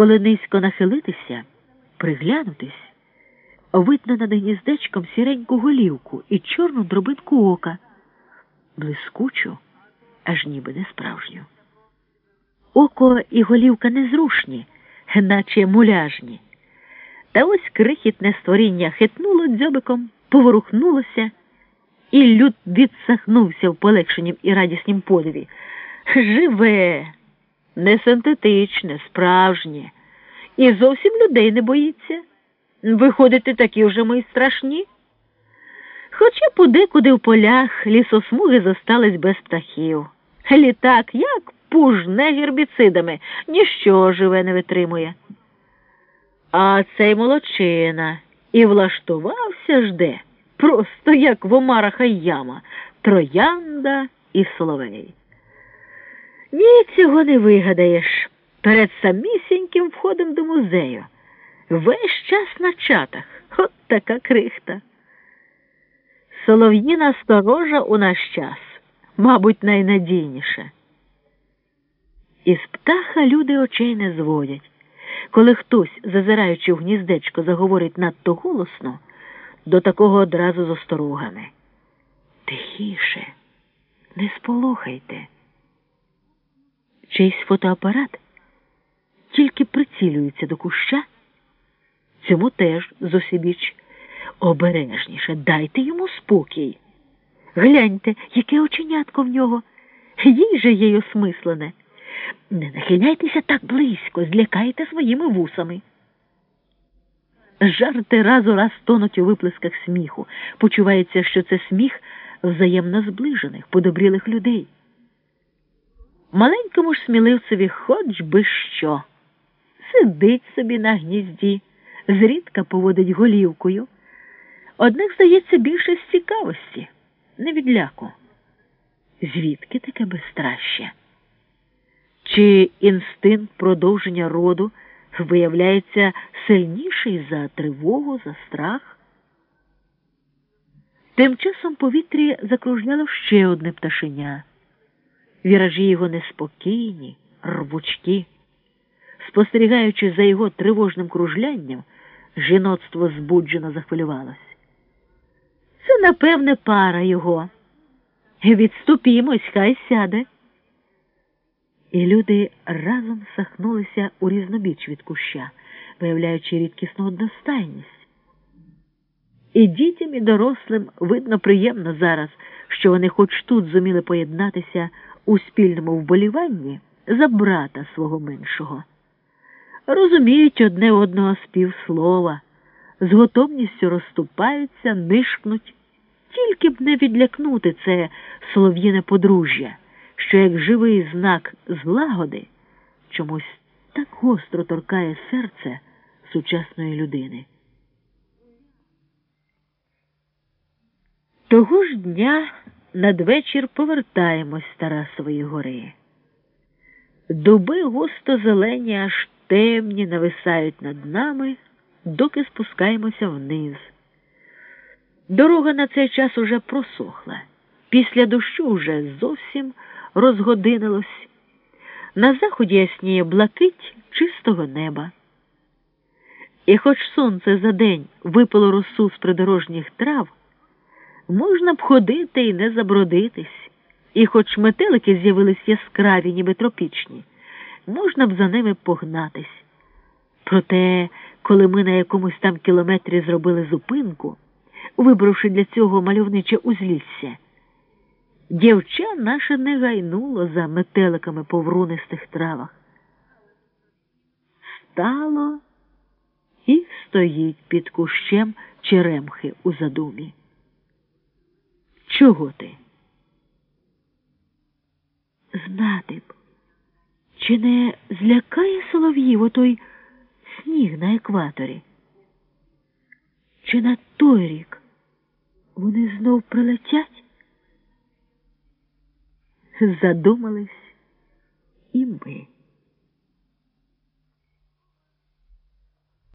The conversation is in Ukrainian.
Коли низько нахилитися, приглянутись, видно над гніздечком сіреньку голівку і чорну дробинку ока, блискучу, аж ніби не справжню. Око і голівка незрушні, наче муляжні. Та ось крихітне створіння хитнуло дзьобиком, поворухнулося, і люд відсахнувся в полегшенім і радіснім подиві. Живе, не синтетичне, справжнє, і зовсім людей не боїться. Виходите, такі вже ми й страшні. Хоча подекуди в полях лісосмуги зостались без птахів. Літак як пужне гербіцидами, ніщо живе не витримує. А цей молодчина і влаштувався жде, просто як в Омара Хайяма, троянда і соловей. Ні, цього не вигадаєш. Перед самісіньким входом до музею. Весь час на чатах. От така крихта. Солов'їна сторожа у наш час, мабуть, найнадійніша. Із птаха люди очей не зводять. Коли хтось, зазираючи в гніздечко, заговорить надто голосно, до такого одразу з осторогами. Тихіше, не сполохайте. Чийсь фотоапарат тільки прицілюється до куща, цьому теж зосібіч. Обережніше, дайте йому спокій. Гляньте, яке оченятко в нього, їй же їй осмислене. Не нахиляйтеся так близько, злякайте своїми вусами. Жарти раз у раз тонуть у виплесках сміху. Почувається, що це сміх взаємно зближених, подобрілих людей. Маленькому ж сміливцеві хоч би що. Сидить собі на гнізді, зрідка поводить голівкою. Однак, здається, більше з цікавості, не відляку. Звідки таке безстраща? Чи інстинкт продовження роду виявляється сильніший за тривогу, за страх? Тим часом повітрі закружляло ще одне пташеня. Віражі його неспокійні, рвучкі. Спостерігаючи за його тривожним кружлянням, жіноцтво збуджено захвилювалось. Це, напевне, пара його. Відступімось, хай сяде. І люди разом сахнулися у різнобіч від куща, виявляючи рідкісну одностайність. І дітям, і дорослим видно приємно зараз, що вони хоч тут зуміли поєднатися у спільному вболіванні за брата свого меншого. Розуміють одне одного співслова, з готовністю розступаються, нишкнуть, тільки б не відлякнути це солов'їне подружжя, що, як живий знак злагоди, чомусь так гостро торкає серце сучасної людини. Того ж дня надвечір повертаємось з Тарасової гори. Дуби густо зелені, аж темні нависають над нами, доки спускаємося вниз. Дорога на цей час уже просохла. Після дощу вже зовсім розгодинилось. На заході ясніє блакить чистого неба. І хоч сонце за день випало росу з придорожніх трав, можна б ходити і не забродитись, і хоч метелики з'явились яскраві, ніби тропічні, можна б за ними погнатись. Проте, коли ми на якомусь там кілометрі зробили зупинку, вибравши для цього мальовниче узлісся, дівча наше не гайнуло за метеликами по врунистих травах. Стало і стоїть під кущем черемхи у задумі. Чого ти? Знати б, чи не злякає солов'їв отой сніг на екваторі? Чи на той рік вони знов прилетять? Задумались і ми.